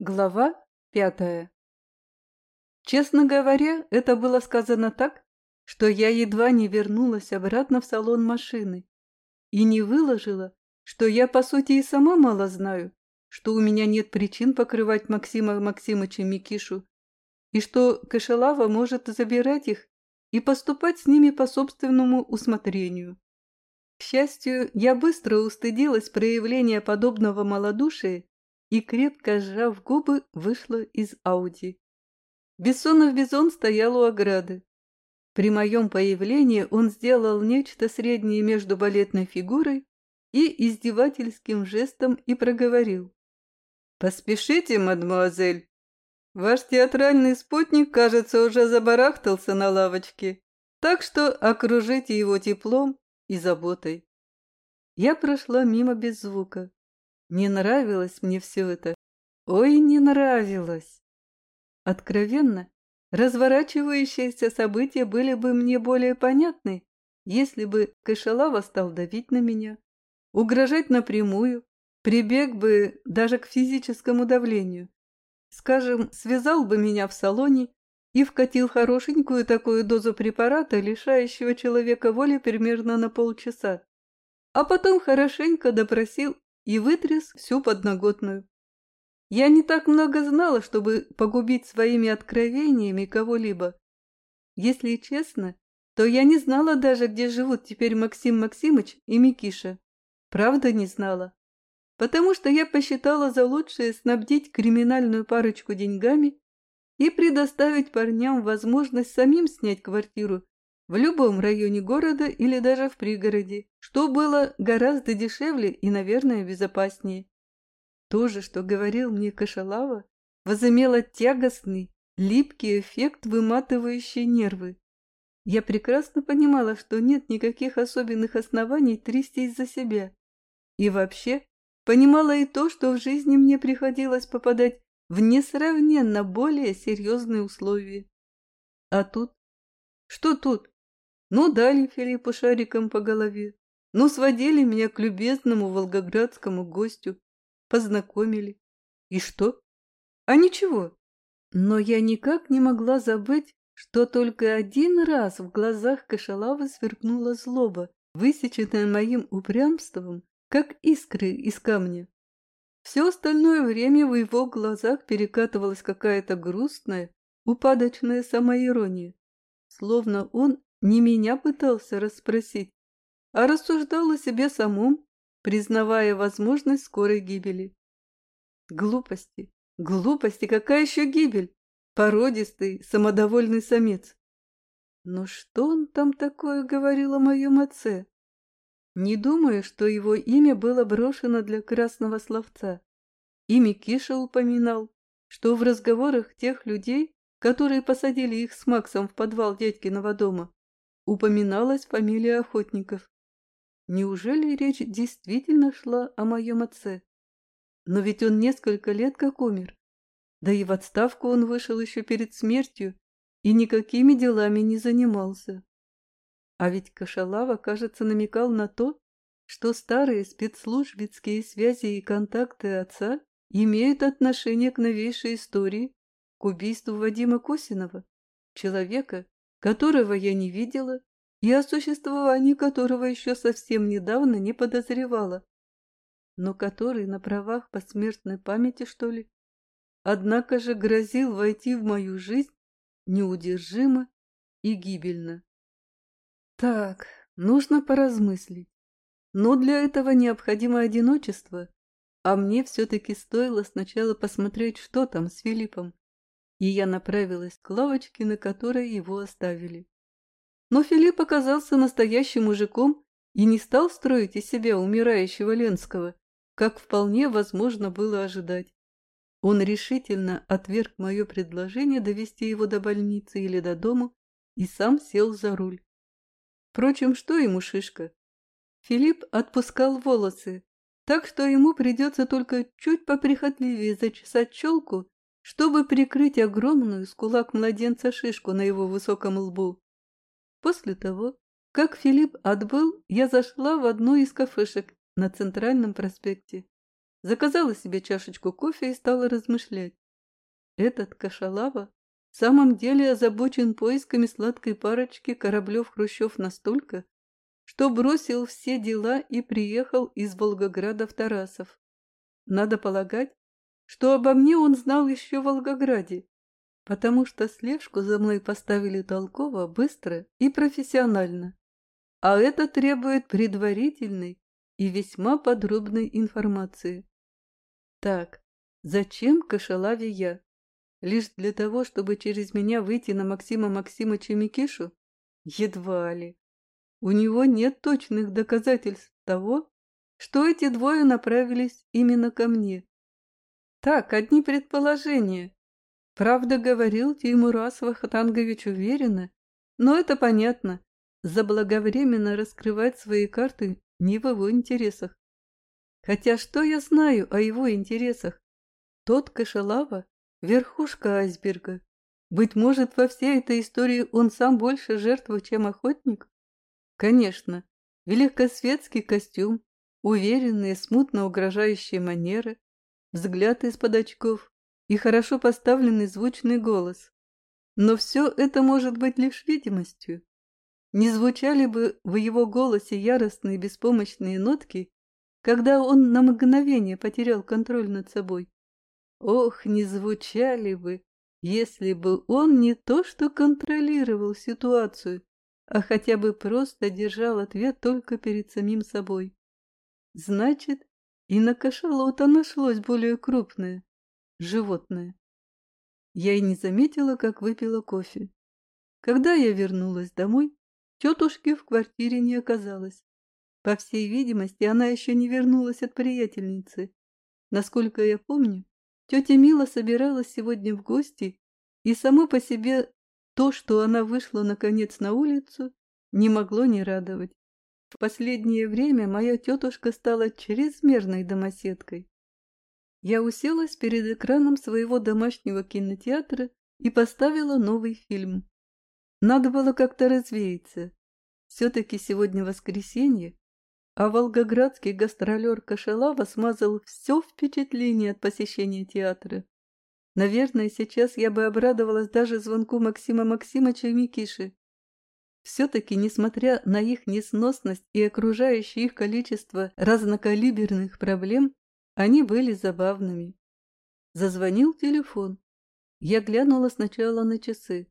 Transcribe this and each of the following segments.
Глава пятая Честно говоря, это было сказано так, что я едва не вернулась обратно в салон машины и не выложила, что я, по сути, и сама мало знаю, что у меня нет причин покрывать Максима Максимыча Микишу, и что Кашалава может забирать их и поступать с ними по собственному усмотрению. К счастью, я быстро устыдилась проявления подобного малодушия и, крепко сжав губы, вышла из Ауди. Бессонов Бизон стоял у ограды. При моем появлении он сделал нечто среднее между балетной фигурой и издевательским жестом и проговорил. «Поспешите, мадемуазель. Ваш театральный спутник, кажется, уже забарахтался на лавочке, так что окружите его теплом и заботой». Я прошла мимо без звука. Не нравилось мне все это. Ой, не нравилось. Откровенно, разворачивающиеся события были бы мне более понятны, если бы Кашалава стал давить на меня, угрожать напрямую, прибег бы даже к физическому давлению. Скажем, связал бы меня в салоне и вкатил хорошенькую такую дозу препарата, лишающего человека воли примерно на полчаса, а потом хорошенько допросил и вытряс всю подноготную. Я не так много знала, чтобы погубить своими откровениями кого-либо. Если честно, то я не знала даже, где живут теперь Максим Максимыч и Микиша. Правда не знала. Потому что я посчитала за лучшее снабдить криминальную парочку деньгами и предоставить парням возможность самим снять квартиру в любом районе города или даже в пригороде, что было гораздо дешевле и, наверное, безопаснее. То же, что говорил мне Кашалава, возымело тягостный, липкий эффект, выматывающий нервы. Я прекрасно понимала, что нет никаких особенных оснований трястись за себя. И вообще, понимала и то, что в жизни мне приходилось попадать в несравненно более серьезные условия. А тут? Что тут? Ну, дали Филиппу шариком по голове. Ну, сводили меня к любезному волгоградскому гостю. Познакомили. И что? А ничего. Но я никак не могла забыть, что только один раз в глазах Кашалавы сверкнула злоба, высеченная моим упрямством, как искры из камня. Все остальное время в его глазах перекатывалась какая-то грустная, упадочная самоирония, словно он не меня пытался расспросить, а рассуждал о себе самом, признавая возможность скорой гибели. Глупости, глупости, какая еще гибель? Породистый, самодовольный самец. Но что он там такое говорил о моем отце? Не думаю, что его имя было брошено для красного словца. И Микиша упоминал, что в разговорах тех людей, которые посадили их с Максом в подвал дядькиного дома, упоминалась фамилия охотников. Неужели речь действительно шла о моем отце? Но ведь он несколько лет как умер. Да и в отставку он вышел еще перед смертью и никакими делами не занимался. А ведь Кашалава, кажется, намекал на то, что старые спецслужбицкие связи и контакты отца имеют отношение к новейшей истории, к убийству Вадима Косинова, человека, которого я не видела и о существовании которого еще совсем недавно не подозревала, но который на правах посмертной памяти, что ли, однако же грозил войти в мою жизнь неудержимо и гибельно. Так, нужно поразмыслить. Но для этого необходимо одиночество, а мне все-таки стоило сначала посмотреть, что там с Филиппом и я направилась к лавочке, на которой его оставили. Но Филипп оказался настоящим мужиком и не стал строить из себя умирающего Ленского, как вполне возможно было ожидать. Он решительно отверг мое предложение довести его до больницы или до дома и сам сел за руль. Впрочем, что ему шишка? Филипп отпускал волосы, так что ему придется только чуть поприхотливее зачесать челку чтобы прикрыть огромную с кулак младенца шишку на его высоком лбу. После того, как Филипп отбыл, я зашла в одну из кафешек на Центральном проспекте. заказала себе чашечку кофе и стала размышлять. Этот кашалава в самом деле озабочен поисками сладкой парочки Кораблев-Хрущев настолько, что бросил все дела и приехал из Волгограда в Тарасов. Надо полагать, что обо мне он знал еще в Волгограде, потому что слежку за мной поставили толково, быстро и профессионально. А это требует предварительной и весьма подробной информации. Так, зачем кошелаве я? Лишь для того, чтобы через меня выйти на Максима Максимовича Микишу? Едва ли. У него нет точных доказательств того, что эти двое направились именно ко мне. Так, одни предположения. Правда, говорил Тимурас Вахтангович уверенно, но это понятно. Заблаговременно раскрывать свои карты не в его интересах. Хотя что я знаю о его интересах? Тот Кашалава – верхушка айсберга. Быть может, во всей этой истории он сам больше жертва, чем охотник? Конечно, великосветский костюм, уверенные, смутно угрожающие манеры, взгляд из-под очков и хорошо поставленный звучный голос. Но все это может быть лишь видимостью. Не звучали бы в его голосе яростные беспомощные нотки, когда он на мгновение потерял контроль над собой. Ох, не звучали бы, если бы он не то что контролировал ситуацию, а хотя бы просто держал ответ только перед самим собой. Значит, и на кашалота нашлось более крупное животное. Я и не заметила, как выпила кофе. Когда я вернулась домой, тетушки в квартире не оказалось. По всей видимости, она еще не вернулась от приятельницы. Насколько я помню, тетя Мила собиралась сегодня в гости, и само по себе то, что она вышла наконец на улицу, не могло не радовать. В последнее время моя тетушка стала чрезмерной домоседкой. Я уселась перед экраном своего домашнего кинотеатра и поставила новый фильм. Надо было как-то развеяться. Все-таки сегодня воскресенье, а волгоградский гастролер Кашалава смазал все впечатление от посещения театра. Наверное, сейчас я бы обрадовалась даже звонку Максима Максимовича Микиши. Все-таки, несмотря на их несносность и окружающее их количество разнокалиберных проблем, они были забавными. Зазвонил телефон. Я глянула сначала на часы,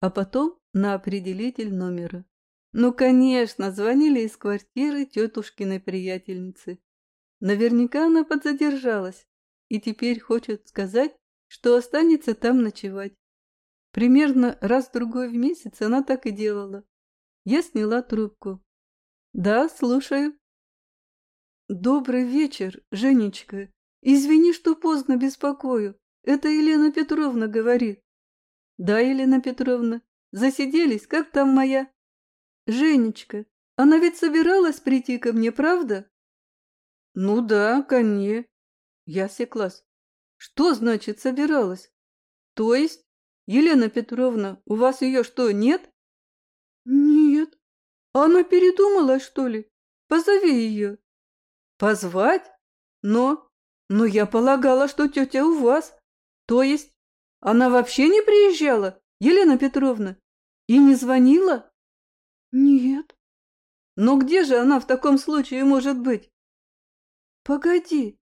а потом на определитель номера. Ну, конечно, звонили из квартиры тетушкиной приятельницы. Наверняка она подзадержалась и теперь хочет сказать, что останется там ночевать. Примерно раз-другой в месяц она так и делала. Я сняла трубку. «Да, слушаю». «Добрый вечер, Женечка. Извини, что поздно беспокою. Это Елена Петровна говорит». «Да, Елена Петровна. Засиделись, как там моя?» «Женечка, она ведь собиралась прийти ко мне, правда?» «Ну да, коне». Я секлась. «Что значит собиралась? То есть, Елена Петровна, у вас ее что, нет?» «Нет. Она передумала, что ли? Позови ее». Позвать? Но... Но я полагала, что тетя у вас. То есть она вообще не приезжала, Елена Петровна? И не звонила? Нет. Но где же она в таком случае может быть? Погоди.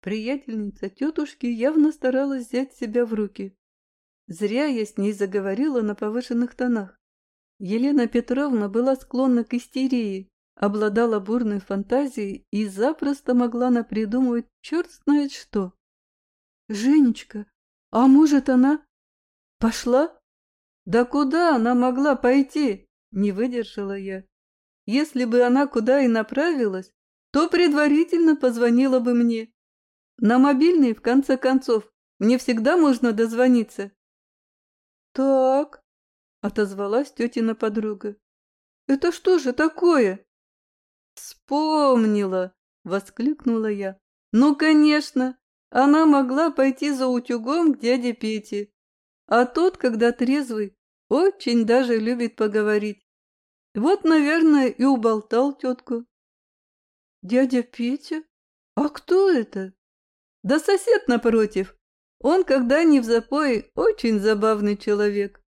Приятельница тетушки явно старалась взять себя в руки. Зря я с ней заговорила на повышенных тонах. Елена Петровна была склонна к истерии, обладала бурной фантазией и запросто могла напридумывать черт знает что. «Женечка, а может она...» «Пошла?» «Да куда она могла пойти?» — не выдержала я. «Если бы она куда и направилась, то предварительно позвонила бы мне. На мобильный, в конце концов, мне всегда можно дозвониться». «Так», — отозвалась тетина подруга. «Это что же такое?» «Вспомнила!» — воскликнула я. «Ну, конечно! Она могла пойти за утюгом к дяде Пете. А тот, когда трезвый, очень даже любит поговорить. Вот, наверное, и уболтал тетку». «Дядя Петя? А кто это? Да сосед напротив. Он, когда не в запое, очень забавный человек.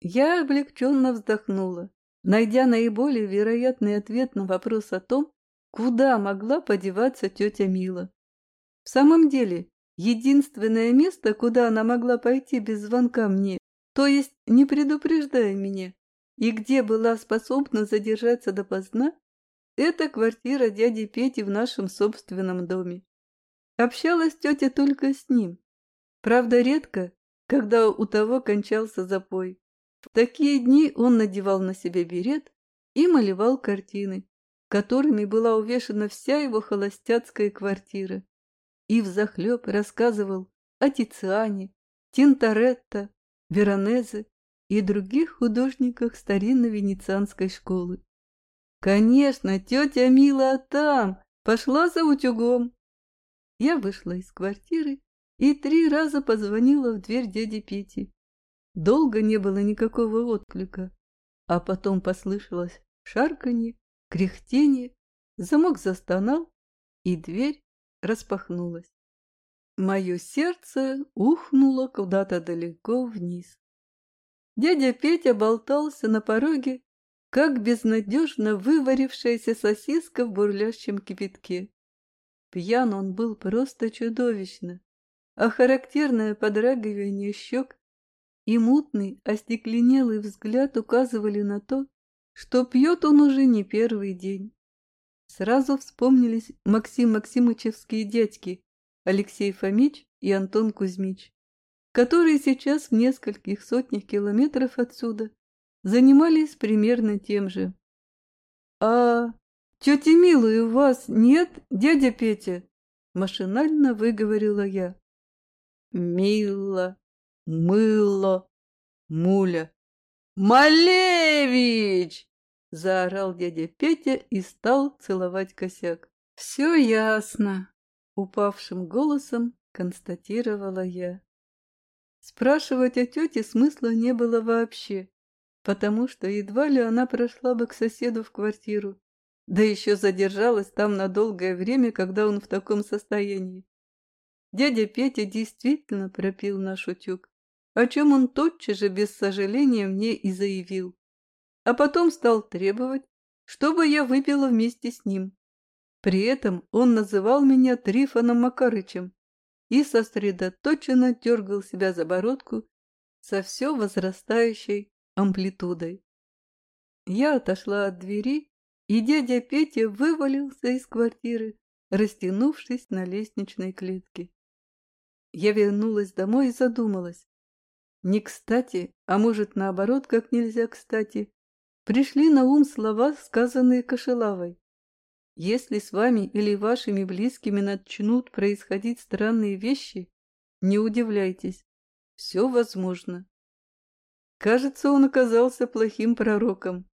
Я облегченно вздохнула, найдя наиболее вероятный ответ на вопрос о том, куда могла подеваться тетя Мила. В самом деле, единственное место, куда она могла пойти без звонка мне, то есть не предупреждая меня, и где была способна задержаться допоздна, это квартира дяди Пети в нашем собственном доме. Общалась тетя только с ним. Правда, редко, когда у того кончался запой. В такие дни он надевал на себя берет и малевал картины, которыми была увешана вся его холостяцкая квартира, и взахлеб рассказывал о Тициане, Тинторетто, Веронезе и других художниках старинной венецианской школы. Конечно, тетя Мила там, пошла за утюгом. Я вышла из квартиры и три раза позвонила в дверь дяди Пети. Долго не было никакого отклика, а потом послышалось шарканье, кряхтение, замок застонал, и дверь распахнулась. Мое сердце ухнуло куда-то далеко вниз. Дядя Петя болтался на пороге, как безнадежно выварившаяся сосиска в бурлящем кипятке. Пьян он был просто чудовищно, а характерное подрагивание щек и мутный, остекленелый взгляд указывали на то, что пьет он уже не первый день. Сразу вспомнились Максим Максимычевские дядьки Алексей Фомич и Антон Кузьмич, которые сейчас в нескольких сотнях километров отсюда занимались примерно тем же. «А тети Милы у вас нет, дядя Петя?» Машинально выговорила я. «Мила, мыло, муля. «Малевич!» — заорал дядя Петя и стал целовать косяк. «Все ясно», — упавшим голосом констатировала я. Спрашивать о тете смысла не было вообще, потому что едва ли она прошла бы к соседу в квартиру, да еще задержалась там на долгое время, когда он в таком состоянии. Дядя Петя действительно пропил наш утюг о чем он тотчас же без сожаления мне и заявил. А потом стал требовать, чтобы я выпила вместе с ним. При этом он называл меня Трифоном Макарычем и сосредоточенно дергал себя за бородку со все возрастающей амплитудой. Я отошла от двери, и дядя Петя вывалился из квартиры, растянувшись на лестничной клетке. Я вернулась домой и задумалась, не кстати, а может наоборот, как нельзя кстати, пришли на ум слова, сказанные Кошелавой. Если с вами или вашими близкими начнут происходить странные вещи, не удивляйтесь, все возможно. Кажется, он оказался плохим пророком.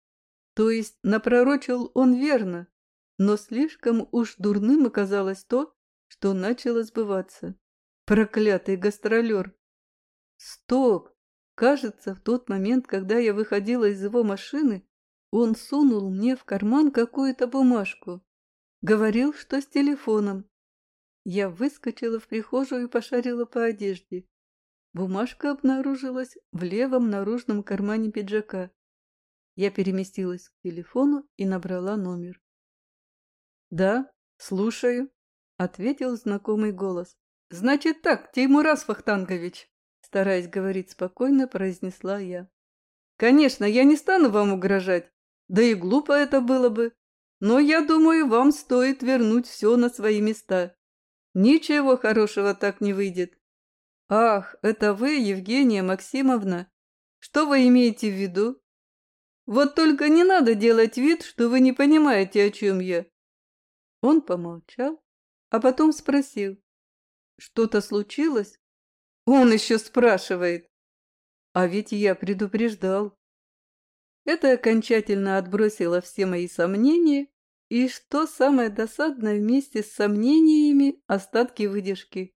То есть напророчил он верно, но слишком уж дурным оказалось то, что начало сбываться. Проклятый гастролер! Стоп! Кажется, в тот момент, когда я выходила из его машины, он сунул мне в карман какую-то бумажку. Говорил, что с телефоном. Я выскочила в прихожую и пошарила по одежде. Бумажка обнаружилась в левом наружном кармане пиджака. Я переместилась к телефону и набрала номер. «Да, слушаю», — ответил знакомый голос. «Значит так, Теймурас Фахтангович, Стараясь говорить спокойно, произнесла я. «Конечно, я не стану вам угрожать, да и глупо это было бы. Но я думаю, вам стоит вернуть все на свои места. Ничего хорошего так не выйдет. Ах, это вы, Евгения Максимовна? Что вы имеете в виду? Вот только не надо делать вид, что вы не понимаете, о чем я. Он помолчал, а потом спросил. Что-то случилось? Он еще спрашивает. А ведь я предупреждал. Это окончательно отбросило все мои сомнения, и что самое досадное, вместе с сомнениями остатки выдержки.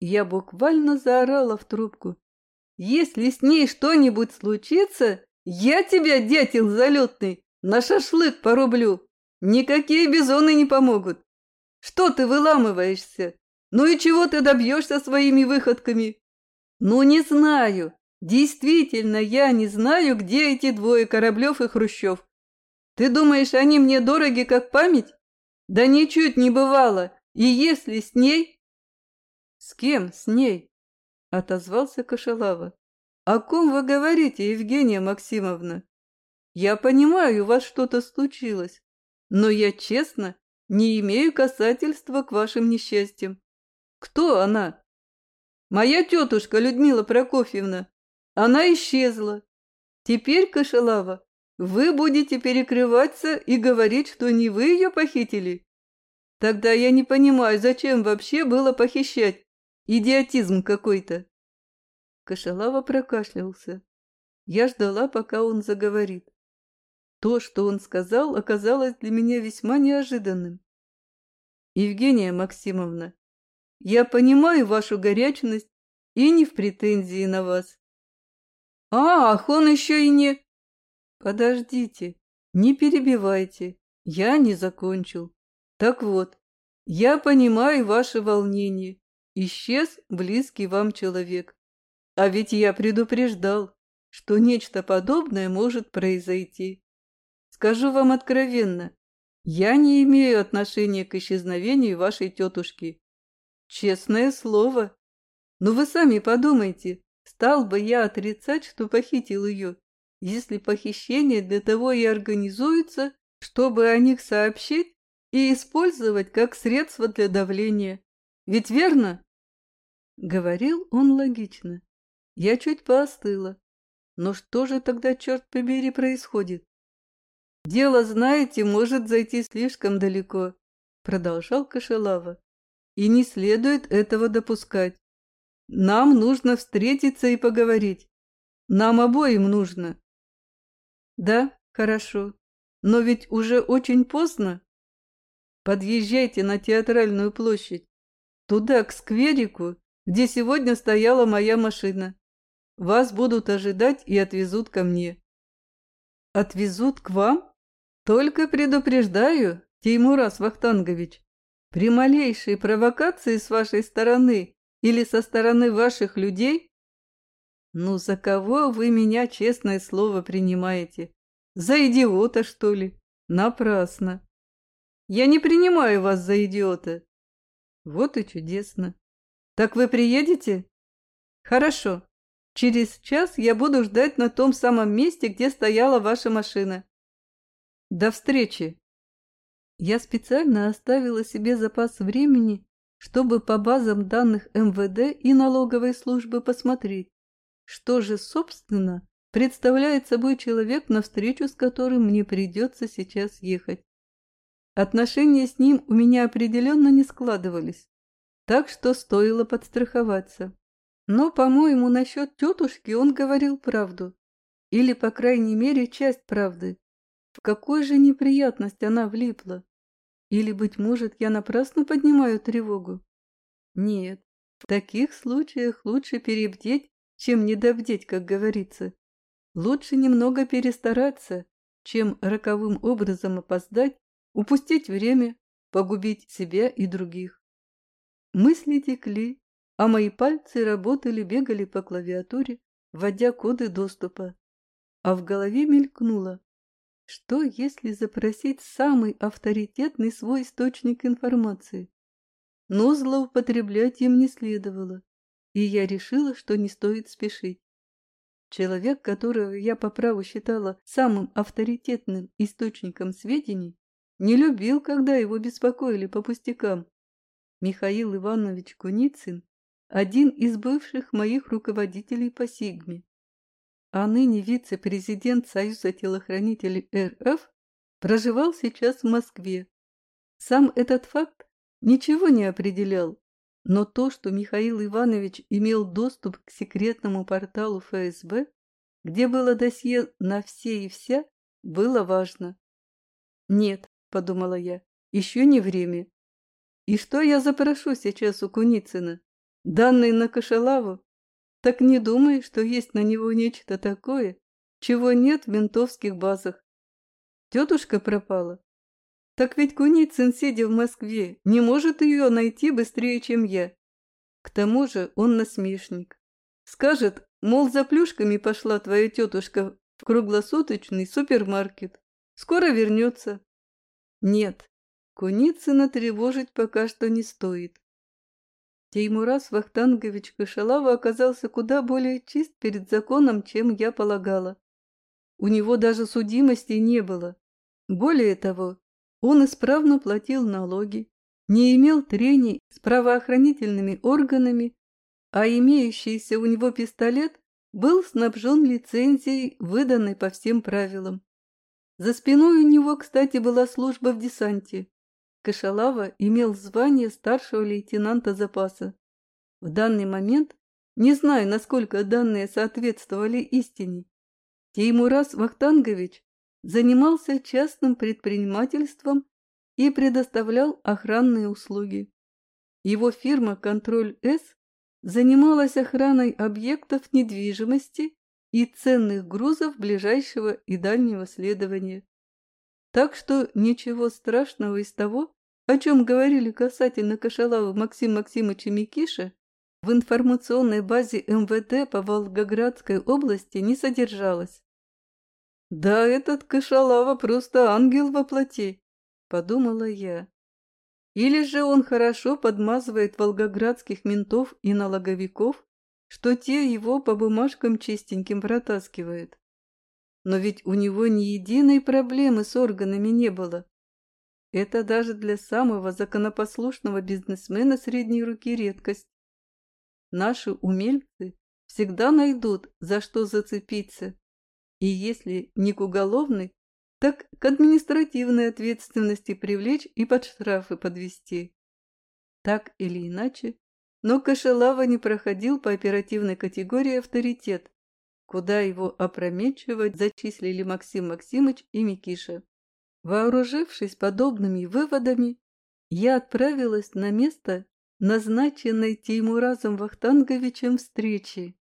Я буквально заорала в трубку. «Если с ней что-нибудь случится, я тебя, дятел залетный, на шашлык порублю. Никакие бизоны не помогут. Что ты выламываешься? Ну и чего ты добьешься своими выходками? Ну, не знаю. Действительно, я не знаю, где эти двое Кораблев и Хрущев. Ты думаешь, они мне дороги, как память? Да ничуть не бывало. И если с ней... С кем с ней? Отозвался Кошелава. О ком вы говорите, Евгения Максимовна? Я понимаю, у вас что-то случилось, но я честно не имею касательства к вашим несчастьям. Кто она? Моя тетушка Людмила Прокофьевна. Она исчезла. Теперь, Кошелава, вы будете перекрываться и говорить, что не вы ее похитили? Тогда я не понимаю, зачем вообще было похищать. Идиотизм какой-то. Кошелава прокашлялся. Я ждала, пока он заговорит. То, что он сказал, оказалось для меня весьма неожиданным. Евгения Максимовна, я понимаю вашу горячность и не в претензии на вас. Ах, он еще и не... Подождите, не перебивайте, я не закончил. Так вот, я понимаю ваше волнение. Исчез близкий вам человек. А ведь я предупреждал, что нечто подобное может произойти. Скажу вам откровенно, я не имею отношения к исчезновению вашей тетушки. Честное слово. Но вы сами подумайте, стал бы я отрицать, что похитил ее, если похищение для того и организуется, чтобы о них сообщить и использовать как средство для давления. Ведь верно? Говорил он логично. Я чуть поостыла. Но что же тогда, черт побери, происходит? Дело, знаете, может зайти слишком далеко, продолжал Кошелава. И не следует этого допускать. Нам нужно встретиться и поговорить. Нам обоим нужно. Да, хорошо. Но ведь уже очень поздно. Подъезжайте на театральную площадь. Туда, к скверику, где сегодня стояла моя машина. Вас будут ожидать и отвезут ко мне. Отвезут к вам? Только предупреждаю, Теймурас Вахтангович, при малейшей провокации с вашей стороны или со стороны ваших людей? Ну, за кого вы меня, честное слово, принимаете? За идиота, что ли? Напрасно. Я не принимаю вас за идиота. Вот и чудесно. Так вы приедете? Хорошо. Через час я буду ждать на том самом месте, где стояла ваша машина. До встречи. Я специально оставила себе запас времени, чтобы по базам данных МВД и налоговой службы посмотреть, что же, собственно, представляет собой человек, на встречу с которым мне придется сейчас ехать. Отношения с ним у меня определенно не складывались так что стоило подстраховаться. Но, по-моему, насчет тетушки он говорил правду. Или, по крайней мере, часть правды. В какой же неприятность она влипла? Или, быть может, я напрасно поднимаю тревогу? Нет, в таких случаях лучше перебдеть, чем недобдеть, как говорится. Лучше немного перестараться, чем роковым образом опоздать, упустить время, погубить себя и других. Мысли текли, а мои пальцы работали, бегали по клавиатуре, вводя коды доступа. А в голове мелькнуло. Что, если запросить самый авторитетный свой источник информации? Но злоупотреблять им не следовало, и я решила, что не стоит спешить. Человек, которого я по праву считала самым авторитетным источником сведений, не любил, когда его беспокоили по пустякам. Михаил Иванович Куницын – один из бывших моих руководителей по Сигме, а ныне вице-президент Союза телохранителей РФ проживал сейчас в Москве. Сам этот факт ничего не определял, но то, что Михаил Иванович имел доступ к секретному порталу ФСБ, где было досье на все и вся, было важно. «Нет», — подумала я, — «еще не время. И что я запрошу сейчас у Куницына? Данные на Кошелаву? Так не думай, что есть на него нечто такое, чего нет в ментовских базах. Тетушка пропала? Так ведь Куницын, сидя в Москве, не может ее найти быстрее, чем я. К тому же он насмешник. Скажет, мол, за плюшками пошла твоя тетушка в круглосуточный супермаркет. Скоро вернется. Нет, Куницына тревожить пока что не стоит. Теймурас Вахтангович Кашалава оказался куда более чист перед законом, чем я полагала. У него даже судимости не было. Более того, он исправно платил налоги, не имел трений с правоохранительными органами, а имеющийся у него пистолет был снабжен лицензией, выданной по всем правилам. За спиной у него, кстати, была служба в десанте. Кашалава имел звание старшего лейтенанта запаса. В данный момент, не знаю, насколько данные соответствовали истине, Теймурас Вахтангович занимался частным предпринимательством и предоставлял охранные услуги. Его фирма «Контроль-С» занималась охраной объектов недвижимости и ценных грузов ближайшего и дальнего следования. Так что ничего страшного из того, о чем говорили касательно Кашалава Максим Максимовича Микиша, в информационной базе МВД по Волгоградской области не содержалось. «Да этот Кашалава просто ангел во плоти», — подумала я. Или же он хорошо подмазывает волгоградских ментов и налоговиков, что те его по бумажкам чистеньким протаскивают. Но ведь у него ни единой проблемы с органами не было. Это даже для самого законопослушного бизнесмена средней руки редкость. Наши умельцы всегда найдут, за что зацепиться, и если не к уголовной, так к административной ответственности привлечь и под штрафы подвести. Так или иначе, но Кашелава не проходил по оперативной категории авторитет, куда его опрометчиво зачислили Максим Максимыч и Микиша. Вооружившись подобными выводами, я отправилась на место назначенной Теймуразом Вахтанговичем встречи.